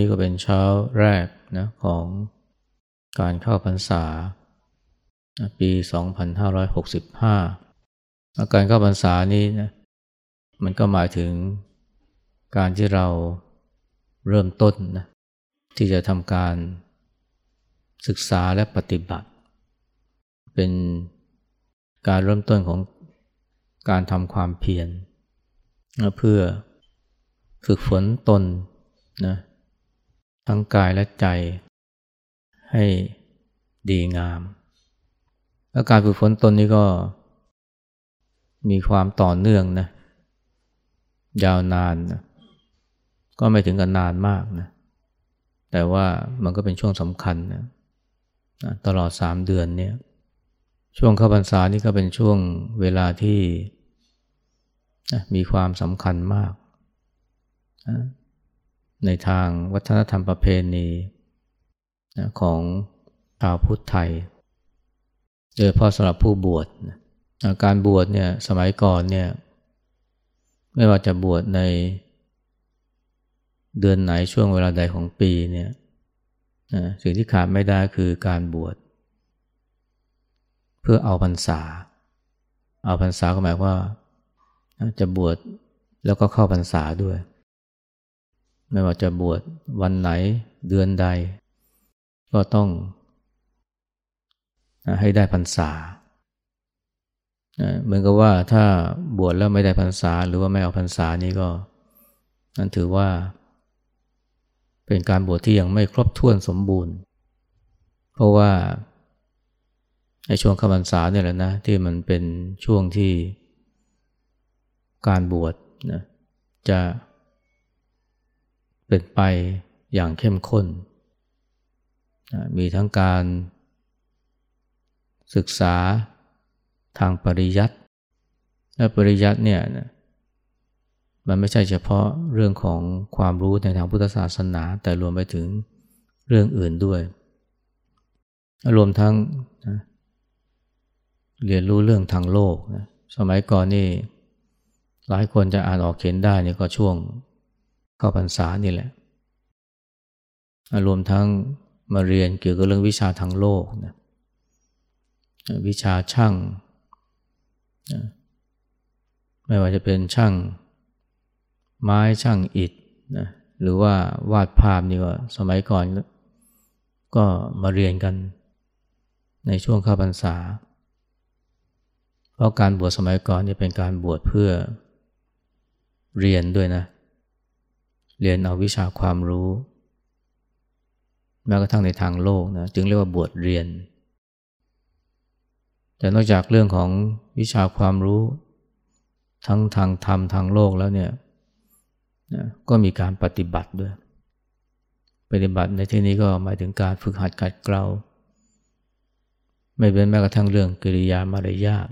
นี้ก็เป็นเช้าแรกนะของการเข้าพรรษา ปี 2565 อาการเข้าพรรษานี้นะมันก็หมายถึงการที่เราเริ่มต้นนะที่จะทำการศึกษาและปฏิบัติ เป็นการเริ่มต้นของการทำความเพียรเพื่อฝึกฝนตนนะ ทั้งกายและใจ ให้ดีงามและการฝึกฝนตนนี้ก็มีความต่อเนื่องนะ ยาวนานนะก็ไม่ถึงกันนานมากนะ แต่ว่ามันก็เป็นช่วงสำคัญนะตลอดสามเดือนเนี่ยช่วงเข้าพรรษานี่ก็เป็นช่วงเวลาที่มีความสำคัญมาก ในทางวัฒนธรรมประเพณีของชาวพุทธไทย โดยเฉพาะสำหรับผู้บวชการบวชเนี่ยสมัยก่อนเนี่ยไม่ว่าจะบวชในเดือนไหนช่วงเวลาใดของปีเนี่ยสิ่งที่ขาดไม่ได้คือการบวช เพื่อเอาพรรษา เอาพรรษาก็หมายว่าจะบวชแล้วก็เข้าพรรษาด้วย ไม่ว่าจะบวชวันไหนเดือนใด ก็ต้องให้ได้พรรษาเหมือนกับว่าถ้าบวชแล้วไม่ได้พรรษาหรือว่าไม่เอาพรรษานี้ก็นั่นถือว่า เป็นการบวชที่ยังไม่ครบถ้วนสมบูรณ์ เพราะว่าในช่วงขมันษาเนี่ยแหละนะที่มันเป็นช่วงที่การบวชนะจะ เป็นไปอย่างเข้มข้น มีทั้งการศึกษาทางปริยัติและปริยัติเนี่ยมันไม่ใช่เฉพาะเรื่องของความรู้ในทางพุทธศาสนา แต่รวมไปถึงเรื่องอื่นด้วย รวมทั้งนะเรียนรู้เรื่องทางโลกนะสมัยก่อนนี่หลายคนจะอ่านออกเขียนได้นี่ก็ช่วง เข้าพรรษานี่แหละ รวมทั้งมาเรียนเกี่ยวกับเรื่องวิชาทางโลกนะวิชาช่างนะไม่ว่าจะเป็นช่างไม้ช่างอิฐนะหรือว่าวาดภาพนี่ก็สมัยก่อนก็มาเรียนกันในช่วงข้าพรรษา เพราะการบวชสมัยก่อนนี่เป็นการบวชเพื่อเรียนด้วยนะ เรียนเอาวิชาความรู้ แม้กระทั่งในทางโลกนะจึงเรียกว่าบวชเรียน แต่นอกจากเรื่องของวิชาความรู้ ทั้งทางธรรมทางโลกแล้วเนี่ยนะก็มีการปฏิบัติด้วย ปฏิบัติในที่นี้ก็หมายถึงการฝึกหัดกัดเกลาไม่เป็นแม้กระทั่งเรื่องกิริยามารยาท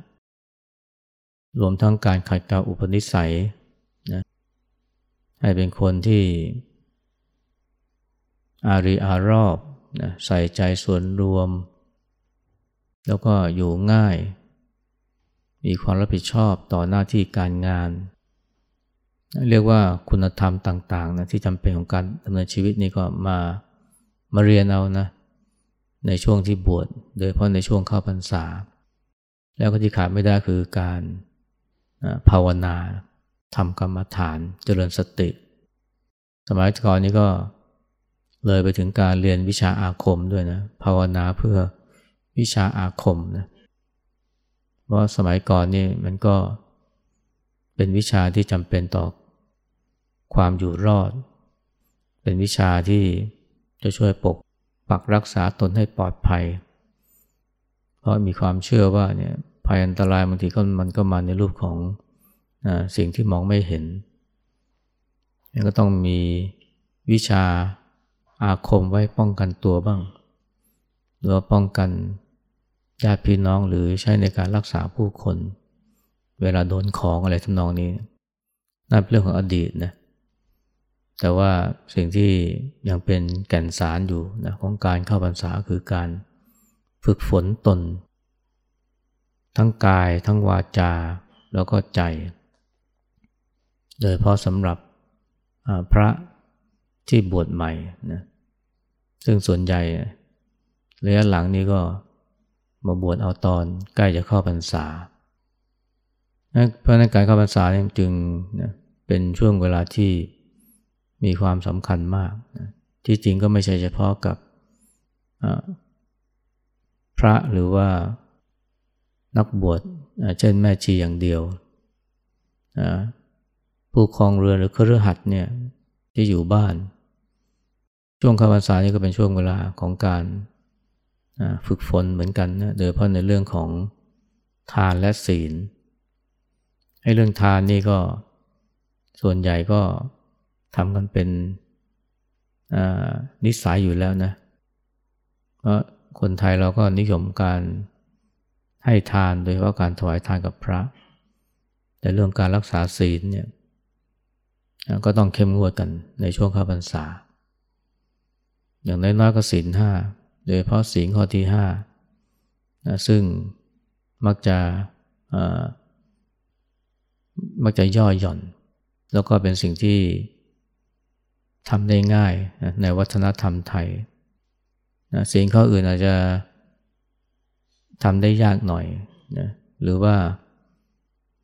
รวมทั้งการขัดเกลาอุปนิสัย ให้เป็นคนที่ อารีอารอบนะใส่ใจส่วนรวม แล้วก็อยู่ง่าย มีความรับผิดชอบต่อหน้าที่การงาน เรียกว่าคุณธรรมต่างๆนะที่จำเป็นของการดำเนินชีวิตนี้ก็มามาเรียนเอานะ ในช่วงที่บวชโดยเฉพาะในช่วงเข้าพรรษา แล้วก็ที่ขาดไม่ได้คือการภาวนา ทำกรรมฐานเจริญสติ สมัยก่อนนี้ก็เลยไปถึงการเรียนวิชาอาคมด้วยนะภาวนาเพื่อวิชาอาคมนะเพราะสมัยก่อนนี่มันก็เป็นวิชาที่จำเป็นต่อความอยู่รอด เป็นวิชาที่จะช่วยปกปักรักษาตนให้ปลอดภัย เพราะมีความเชื่อว่าเนี่ยภัยอันตรายบางทีก็มันก็มาในรูปของ สิ่งที่มองไม่เห็นยังก็ต้องมีวิชาอาคมไว้ป้องกันตัวบ้าง หรือป้องกันญาติพี่น้องหรือใช้ในการรักษาผู้คน เวลาโดนของอะไรทำนองนี้นั่นเป็นเรื่องของอดีตนะแต่ว่าสิ่งที่ยังเป็นแก่นสารอยู่นะของการเข้าพรรษาคือการฝึกฝนตน ทั้งกายทั้งวาจาแล้วก็ใจ โดยเพราะสำหรับพระที่บวชใหม่นะซึ่งส่วนใหญ่ระยะหลังนี้ก็มาบวชเอาตอนใกล้จะเข้าพรรษา เพราะนั้นการเข้าพรรษาจึงนะเป็นช่วงเวลาที่มีความสำคัญมากนะที่จริงก็ไม่ใช่เฉพาะกับพระหรือว่านักบวชเช่นแม่ชีอย่างเดียว ผู้ครองเรือนหรือเครือขัดเนี่ยที่อยู่บ้าน ช่วงเข้าพรรษานี่ก็เป็นช่วงเวลาของการฝึกฝนเหมือนกันนะโดยเฉพาะในเรื่องของทานและศีลให้เรื่องทานนี่ก็ส่วนใหญ่ก็ทำกันเป็นนิสัยอยู่แล้วนะเพราะคนไทยเราก็นิยมการให้ทานโดยเฉพาะการถวายทานกับพระ แต่เรื่องการรักษาศีลเนี่ย ก็ต้องเข้มงวดกันในช่วงข้าพรรษา อย่างน้อยๆก็ศีลห้าโดยเฉพาะศีลข้อที่ห้าซึ่งมักจะมักจะย่อหย่อน แล้วก็เป็นสิ่งที่ทำได้ง่ายในวัฒนธรรมไทยนะสิ่งข้ออื่นอาจจะทำได้ยากหน่อยนะหรือว่า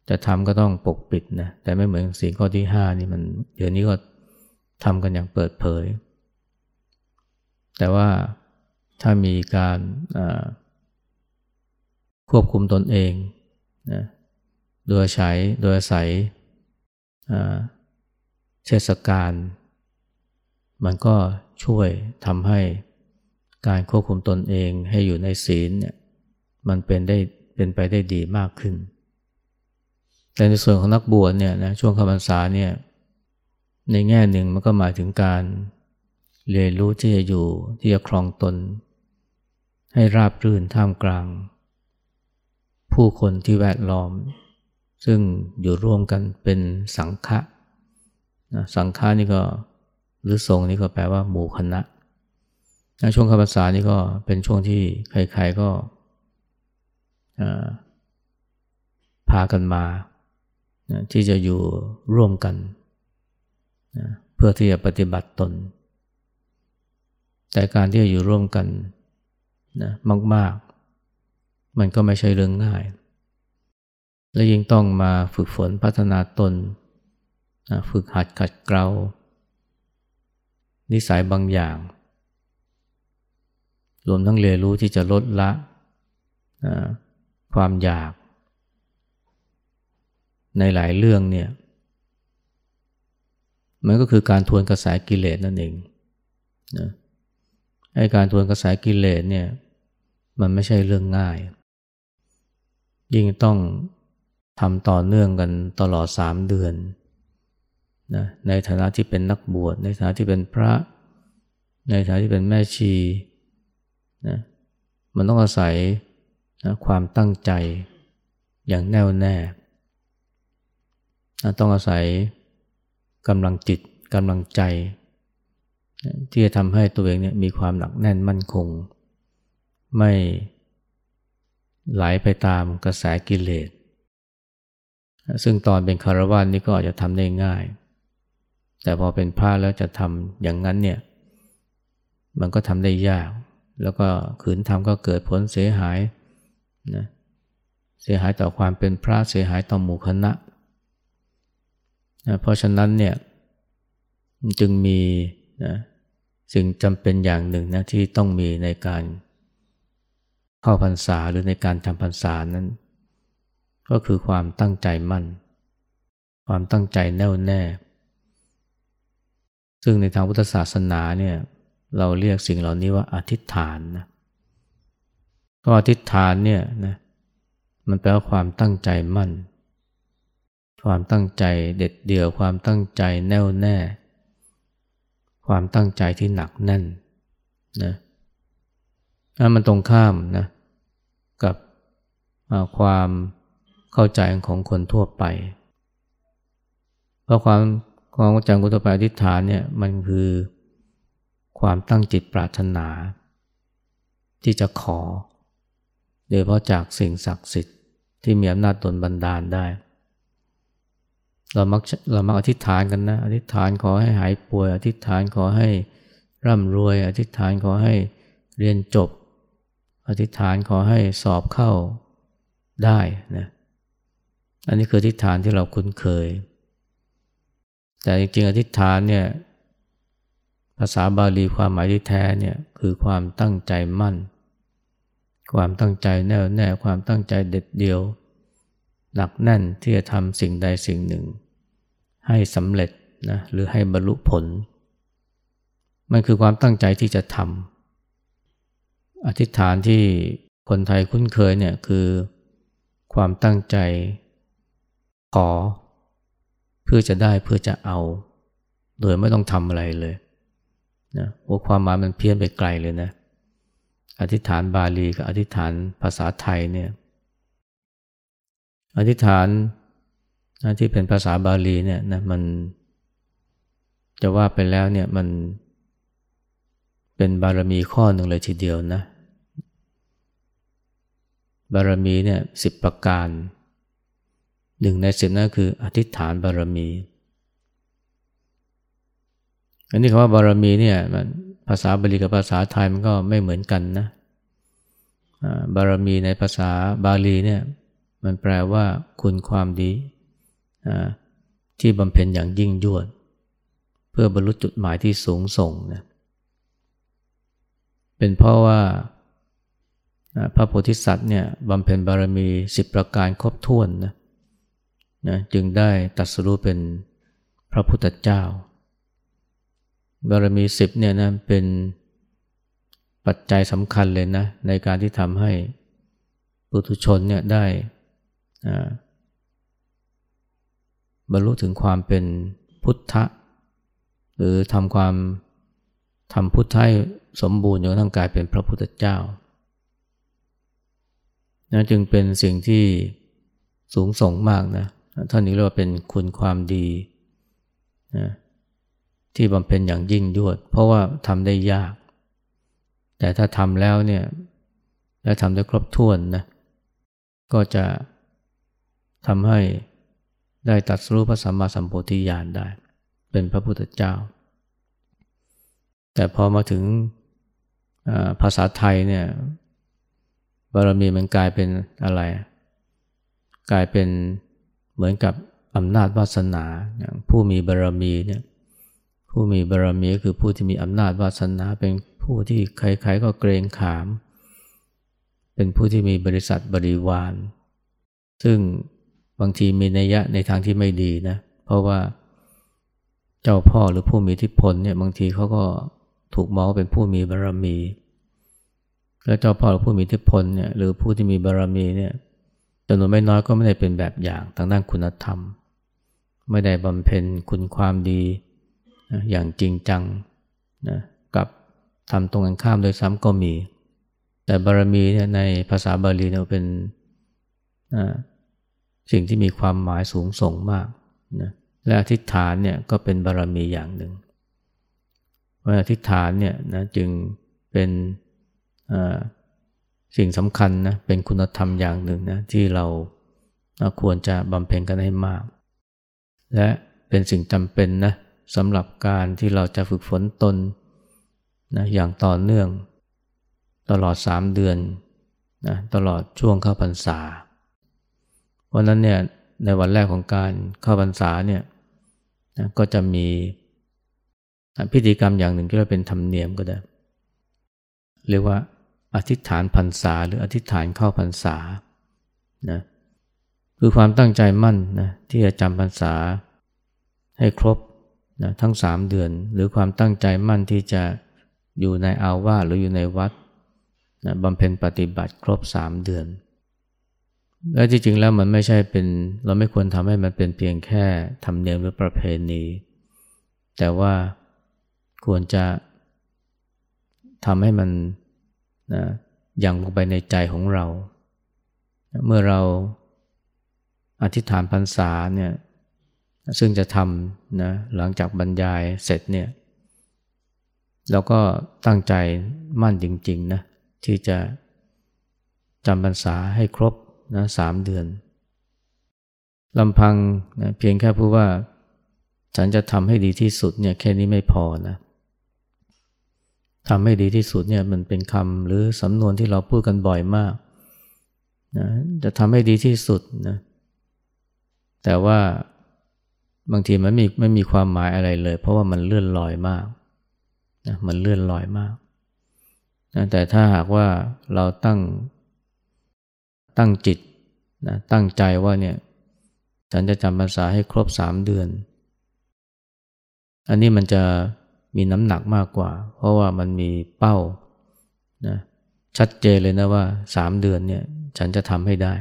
จะทำก็ต้องปกปิดนะแต่ไม่เหมือนสิ่งข้อที่ห้านี่มันเดี๋ยวนี้ก็ทำกันอย่างเปิดเผย แต่ว่าถ้ามีการควบคุมตนเองนะโดยใช้โดยอาศัยเทศกาลมันก็ช่วยทำให้การควบคุมตนเองให้อยู่ในศีลเนี่ยมันเป็นได้เป็นไปได้ดีมากขึ้น แต่ในส่วนของนักบวชเนี่ยนะช่วงคำพรรษาเนี่ยในแง่หนึ่งมันก็หมายถึงการเรียนรู้ที่จะอยู่ที่จะครองตน ให้ราบรื่นท่ามกลาง ผู้คนที่แวดล้อม ซึ่งอยู่ร่วมกันเป็นสังฆะนะสังฆะนี่ก็หรือทรงนี่ก็แปลว่าหมู่คณะช่วงคำภาษานี่ก็เป็นช่วงที่ใครๆก็พากันมา ที่จะอยู่ร่วมกันเพื่อที่จะปฏิบัติตน แต่การที่จะอยู่ร่วมกันนะมาก ๆ มันก็ไม่ใช่เรื่องง่าย และยิ่งต้องมาฝึกฝนพัฒนาตนฝึกหัดขัดเกลานิสัยบางอย่าง รวมทั้งเรียนรู้ที่จะลดละความอยาก ในหลายเรื่องเนี่ยมันก็คือการทวนกระแสกิเลสนั่นเองนะไอ้การทวนกระแสกิเลสเนี่ยมันไม่ใช่เรื่องง่าย ยิ่งต้องทำต่อเนื่องกันตลอดสามเดือนนะในฐานะที่เป็นนักบวชในฐานะที่เป็นพระ ในฐานะที่เป็นแม่ชีนะมันต้องอาศัยนะความตั้งใจอย่างแน่วแน่ ต้องอาศัยกำลังจิตกำลังใจ ที่จะทำให้ตัวเองเนี่ยมีความหนักแน่นมั่นคง ไม่ไหลไปตามกระแสกิเลส ซึ่งตอนเป็นคารวะนี่ก็อาจจะทำได้ง่าย แต่พอเป็นพระแล้วจะทำอย่างนั้นเนี่ย มันก็ทำได้ยาก แล้วก็ขืนทำก็เกิดผลเสียหายนะเสียหายต่อความเป็นพระเสียหายต่อหมู่คณะ นะเพราะฉะนั้นเนี่ยจึงมีนะสิ่งจำเป็นอย่างหนึ่งนะที่ต้องมีในการเข้าพรรษาหรือในการทำพรรษานั้น ก็คือความตั้งใจมั่น ความตั้งใจแน่วแน่ ซึ่งในทางพุทธศาสนาเนี่ยเราเรียกสิ่งเหล่านี้ว่าอธิษฐานนะก็อธิษฐานเนี่ยนะมันแปลว่าความตั้งใจมั่น ความตั้งใจเด็ดเดี่ยว ความตั้งใจแน่วแน่ ความตั้งใจที่หนักแน่นนะมันตรงข้ามนะกับความเข้าใจของคนทั่วไป เพราะความความจำกุตปาทิฏฐานเนี่ยมันคือความตั้งจิตปรารถนา ที่จะขอ โดยเพราะจากสิ่งศักดิ์สิทธิ์ที่มีอำนาจตนบันดาลได้ เรามักเรามักอธิษฐานกันนะ อธิษฐานขอให้หายป่วย อธิษฐานขอให้ร่ำรวย อธิษฐานขอให้เรียนจบ อธิษฐานขอให้สอบเข้าได้นะอันนี้คืออธิษฐานที่เราคุ้นเคย แต่จริงๆอธิษฐานเนี่ยภาษาบาลีความหมายที่แท้เนี่ยคือความตั้งใจมั่น ความตั้งใจแน่วแน่ความตั้งใจเด็ดเดียว หนักแน่นที่จะทำสิ่งใดสิ่งหนึ่ง ให้สำเร็จนะหรือให้บรรลุผล มันคือความตั้งใจที่จะทำอธิษฐานที่คนไทยคุ้นเคยเนี่ยคือความตั้งใจ ขอ เพื่อจะได้เพื่อจะเอา โดยไม่ต้องทำอะไรเลยนะว่าความหมายมันเพี้ยนไปไกลเลยนะ อธิษฐานบาลีกับอธิษฐานภาษาไทยเนี่ย อธิษฐาน ที่เป็นภาษาบาลีเนี่ยนะมันจะว่าไปแล้วเนี่ยมันเป็นบารมีข้อหนึ่งเลยทีเดียวนะ บารมีเนี่ยสิบประการหนึ่งในสิบนั่นคืออธิษฐานบารมี อันนี้คำว่าบารมีเนี่ยมันภาษาบาลีกับภาษาไทยมันก็ไม่เหมือนกันนะบารมีในภาษาบาลีเนี่ยมันแปลว่าคุณความดี ที่บำเพ็ญอย่างยิ่งยวด เพื่อบรรลุจุดหมายที่สูงส่งนะเป็นเพราะว่าพระโพธิสัตว์เนี่ยบำเพ็ญบารมีสิบประการครบถ้วนนะนะจึงได้ตัดสรู้เป็นพระพุทธเจ้า บารมีสิบเนี่ยนะเป็นปัจจัยสำคัญเลยนะในการที่ทำให้ปุถุชนเนี่ยได้ บรรลุถึงความเป็นพุทธะ หรือทำความทำพุทธให้สมบูรณ์จนทั้งกายเป็นพระพุทธเจ้านะจึงเป็นสิ่งที่สูงส่งมากนะท่านนี้เรียกว่าเป็นคุณความดีนะที่บำเพ็ญอย่างยิ่งยวด เพราะว่าทำได้ยาก แต่ถ้าทำแล้วเนี่ยและทำได้ครบถ้วนนะก็จะทำให้ ได้ตัดสู้พระสัมมาสัมโพธิญาณได้ เป็นพระพุทธเจ้า แต่พอมาถึงภาษาไทยเนี่ยบารมีมันกลายเป็นอะไร กลายเป็นเหมือนกับอำนาจวาสนาอย่างผู้มีบารมีเนี่ยผู้มีบารมีก็คือผู้ที่มีอำนาจวาสนาเป็นผู้ที่ใครๆก็เกรงขาม เป็นผู้ที่มีบริษัทบริวาร ซึ่ง บางทีมีนัยยะในทางที่ไม่ดีนะ เพราะว่าเจ้าพ่อหรือผู้มีอิทธิพลเนี่ยบางทีเขาก็ถูกมองเป็นผู้มีบารมี แล้วเจ้าพ่อหรือผู้มีอิทธิพลเนี่ยหรือผู้ที่มีบารมีเนี่ยจำนวนไม่น้อยก็ไม่ได้เป็นแบบอย่างทางด้านคุณธรรม ไม่ได้บำเพ็ญคุณความดีอย่างจริงจังนะกับทำตรงกันข้ามโดยซ้ำก็มี แต่บารมีเนี่ยในภาษาบาลีเนี่ยเป็น สิ่งที่มีความหมายสูงส่งมากนะและอธิษฐานเนี่ยก็เป็นบารมีอย่างหนึ่งว่าอธิษฐานเนี่ยนะจึงเป็นสิ่งสำคัญนะเป็นคุณธรรมอย่างหนึ่งนะที่เราควรจะบำเพ็ญกันให้มาก และเป็นสิ่งจำเป็นนะสำหรับการที่เราจะฝึกฝนตนนะอย่างต่อเนื่อง ตลอดสามเดือนนะตลอดช่วงเข้าพรรษา ราะนั้นเนี่ยในวันแรกของการเข้าพรรษาเนี่ยนะก็จะมีพิธีกรรมอย่างหนึ่งที่เราเป็นธรรมเนียมก็ได้ เรียกว่าอธิษฐานพรรษา หรืออธิษฐานเข้าพรรษานะคือความตั้งใจมั่นนะที่จะจำพรรษาให้ครบนะทั้งสามเดือน หรือความตั้งใจมั่นที่จะอยู่ในอาวาสหรืออยู่ในวัดนะบำเพ็ญปฏิบัติครบสามเดือน และที่จริงแล้วมันไม่ใช่เป็น เราไม่ควรทำให้มันเป็นเพียงแค่ธรรมเนียมหรือประเพณี แต่ว่าควรจะทำให้มันนะยังลงไปในใจของเรา เมื่อเราอธิษฐานพรรษาเนี่ยซึ่งจะทำนะหลังจากบรรยายเสร็จเนี่ยเราก็ตั้งใจมั่นจริงๆนะที่จะจำพรรษาให้ครบ นะสามเดือนลำพังนะเพียงแค่พูดว่า ฉันจะทำให้ดีที่สุดเนี่ยแค่นี้ไม่พอนะทำให้ดีที่สุดเนี่ยมันเป็นคำหรือสำนวนที่เราพูดกันบ่อยมากนะจะทำให้ดีที่สุดนะแต่ว่าบางทีมันไม่ไม่มีความหมายอะไรเลย เพราะว่ามันเลื่อนลอยมากนะมันเลื่อนลอยมากนะแต่ถ้าหากว่าเราตั้ง ตั้งจิตนะตั้งใจว่าเนี่ยฉันจะจำภาษาให้ครบสามเดือน อันนี้มันจะมีน้ำหนักมากกว่า เพราะว่ามันมีเป้านะชัดเจนเลยนะว่าสามเดือนเนี่ยฉันจะทำให้ได้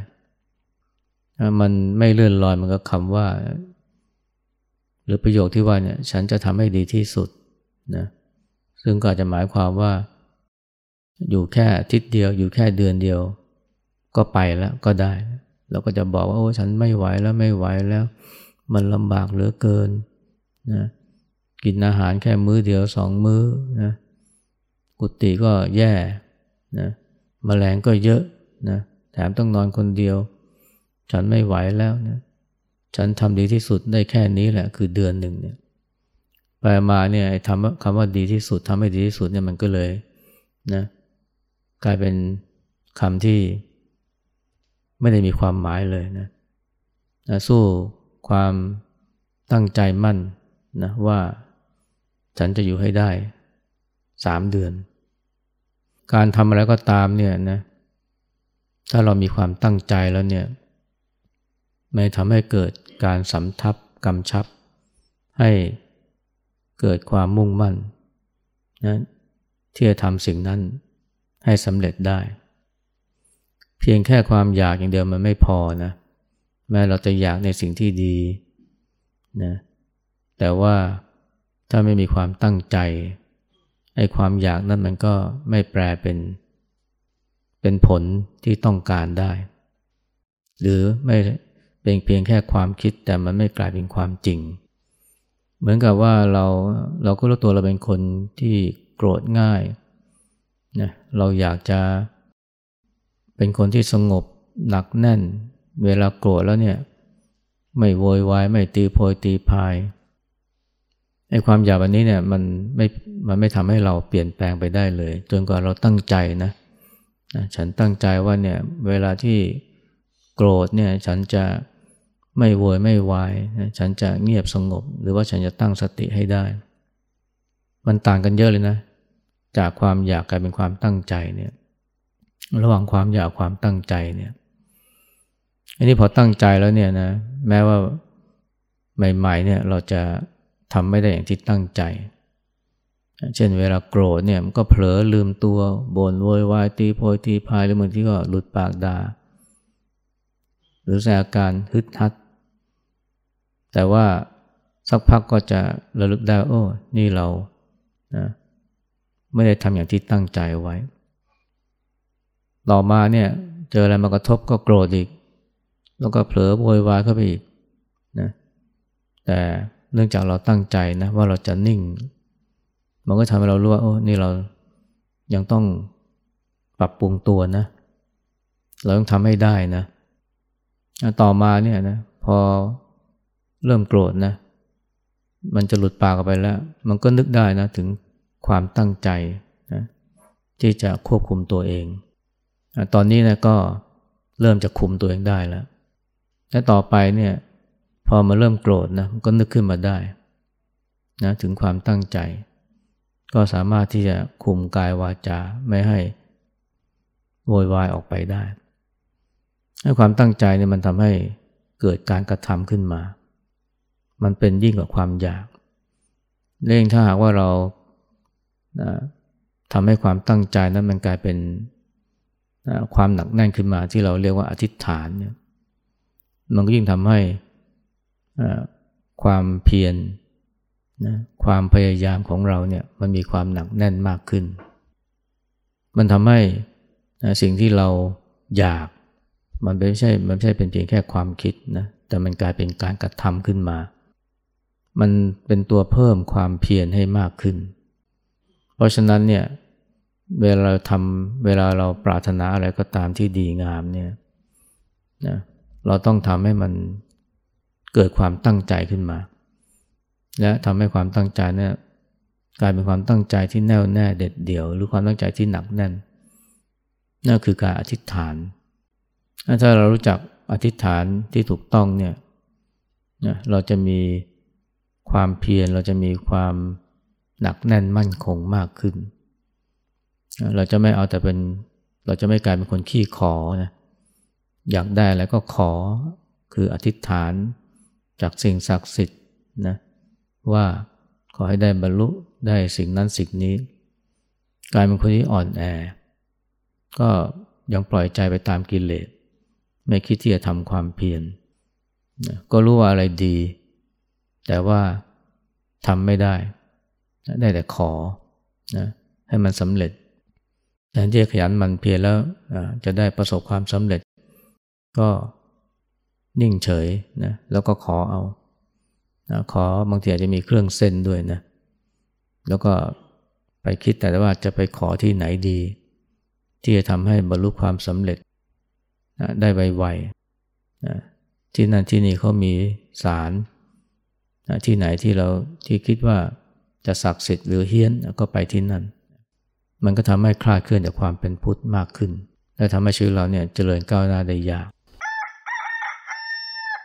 มันไม่เลื่อนลอยมันก็คำว่า หรือประโยคที่ว่าเนี่ยฉันจะทำให้ดีที่สุดนะซึ่งก็อาจจะหมายความว่า อยู่แค่ทิศเดียวอยู่แค่เดือนเดียว ก็ไปแล้วก็ได้ เราก็จะบอกว่าโอ้ฉันไม่ไหวแล้วไม่ไหวแล้ว มันลำบากเหลือเกินนะกินอาหารแค่มื้อเดียวสองมื้อนะกุฏิก็แย่นะมแมลงก็เยอะนะแถมต้องนอนคนเดียว ฉันไม่ไหวแล้วนะฉันทำดีที่สุดได้แค่นี้แหละคือเดือนหนึ่งเนี่ยไปมาเนี่ยทำคำว่าดีที่สุดทำให้ดีที่สุดเนี่ยมันก็เลยนะกลายเป็นคำที่ ไม่ได้มีความหมายเลยนะนะสู้ความตั้งใจมั่นนะว่าฉันจะอยู่ให้ได้สามเดือน การทำอะไรก็ตามเนี่ยนะถ้าเรามีความตั้งใจแล้วเนี่ยไม่ทำให้เกิดการสำทับกำชับ ให้เกิดความมุ่งมั่นนะที่จะทำสิ่งนั้นให้สำเร็จได้ เพียงแค่ความอยากอย่างเดียวมันไม่พอนะ แม้เราจะอยากในสิ่งที่ดีนะแต่ว่าถ้าไม่มีความตั้งใจไอ้ความอยากนั้นมันก็ไม่แปลเป็นเป็นผลที่ต้องการได้ หรือไม่เป็นเพียงแค่ความคิดแต่มันไม่กลายเป็นความจริง เหมือนกับว่าเราเราก็รู้ตัวเราเป็นคนที่โกรธง่ายนะเราอยากจะ เป็นคนที่สงบหนักแน่น เวลาโกรธแล้วเนี่ย ไม่โวยวายไม่ตีโพยตีพายไอ้ความอยากแบบนี้เนี่ยมันไม่มันไม่ทำให้เราเปลี่ยนแปลงไปได้เลย จนกว่าเราตั้งใจนะนะฉันตั้งใจว่าเนี่ยเวลาที่โกรธเนี่ยฉันจะไม่โวยไม่วายนะฉันจะเงียบสงบ หรือว่าฉันจะตั้งสติให้ได้ มันต่างกันเยอะเลยนะ จากความอยากกลายเป็นความตั้งใจเนี่ย ระหว่างความอยากความตั้งใจเนี่ย อันนี้พอตั้งใจแล้วเนี่ยนะ แม้ว่าใหม่ๆเนี่ยเราจะทำไม่ได้อย่างที่ตั้งใจ เช่นเวลาโกรธเนี่ยมันก็เผลอลืมตัวบน่นโวยวายตีโพยตีพายหรือบางทีก็หลุดปากดา่าหรือแสดงอาการฮึดฮัด แต่ว่าสักพักก็จะระลึกได้โอ้ นี่เรานะไม่ได้ทำอย่างที่ตั้งใจไว้ ต่อมาเนี่ยเจออะไรมากระทบก็โกรธอีก แล้วก็เผลอโวยวายเข้าไปอีกนะแต่เนื่องจากเราตั้งใจนะว่าเราจะนิ่ง มันก็ทำให้เรารู้ว่าโอ้นี่เรายังต้องปรับปรุงตัวนะ เราต้องทำให้ได้นะ ต่อมาเนี่ยนะพอเริ่มโกรธนะ มันจะหลุดปากออกไปแล้ว มันก็นึกได้นะถึงความตั้งใจนะที่จะควบคุมตัวเอง ตอนนี้นะก็เริ่มจะคุมตัวเองได้แล้ว และต่อไปเนี่ยพอมาเริ่มโกรธนะก็นึกขึ้นมาได้นะถึงความตั้งใจ ก็สามารถที่จะคุมกายวาจาไม่ให้โวยวายออกไปได้ให้ความตั้งใจเนี่ยมันทำให้เกิดการกระทำขึ้นมา มันเป็นยิ่งกว่าความอยากเร่งถ้าหากว่าเราทำให้ความตั้งใจนั้นมันกลายเป็น ความหนักแน่นขึ้นมาที่เราเรียกว่าอธิษฐานเนี่ยมันก็ยิ่งทำให้ความเพียรนะความพยายามของเราเนี่ยมันมีความหนักแน่นมากขึ้น มันทำให้นะสิ่งที่เราอยากมันไม่ใช่มันไม่ใช่เป็นเพียงแค่ความคิดนะแต่มันกลายเป็นการกระทำขึ้นมา มันเป็นตัวเพิ่มความเพียรให้มากขึ้น เพราะฉะนั้นเนี่ย เวลาเราทำเวลาเราปรารถนาอะไรก็ตามที่ดีงามเนี่ยนะเราต้องทำให้มันเกิดความตั้งใจขึ้นมา และทำให้ความตั้งใจเนี่ยกลายเป็นความตั้งใจที่แน่วแน่เด็ดเดี่ยว หรือความตั้งใจที่หนักแน่นนั่นคือการอธิษฐาน ถ้าเรารู้จักอธิษฐานที่ถูกต้องเนี่ยนะเราจะมีความเพียรเราจะมีความหนักแน่นมั่นคงมากขึ้น เราจะไม่เอาแต่เป็นเราจะไม่กลายเป็นคนขี้ขอนะอยากได้แล้วก็ขอคืออธิษฐานจากสิ่งศักดิ์สิทธิ์นะว่าขอให้ได้บรรลุได้สิ่งนั้นสิ่งนี้ กลายเป็นคนที่อ่อนแอ ก็ยังปล่อยใจไปตามกิเลสไม่คิดที่จะทำความเพียรก็รู้ว่าอะไรดี แต่ว่าทำไม่ได้ ได้แต่ขอนะให้มันสำเร็จ แทนที่จะขยันมันเพียรแล้วจะได้ประสบความสำเร็จ ก็นิ่งเฉยนะแล้วก็ขอเอานะขอบางทีอาจจะมีเครื่องเส้นด้วยนะ แล้วก็ไปคิดแต่ว่าจะไปขอที่ไหนดี ที่จะทำให้บรรลุความสำเร็จนะได้ไวๆนะที่นั่นที่นี่เขามีศาลนะที่ไหนที่เราที่คิดว่าจะศักดิ์สิทธิ์หรือเฮี้ยนก็ไปที่นั่น มันก็ทำให้คลาดเคลื่อนจากความเป็นพุทธมากขึ้น และทำให้ชีวิตเราเนี่ยเจริญก้าวหน้าได้ยาก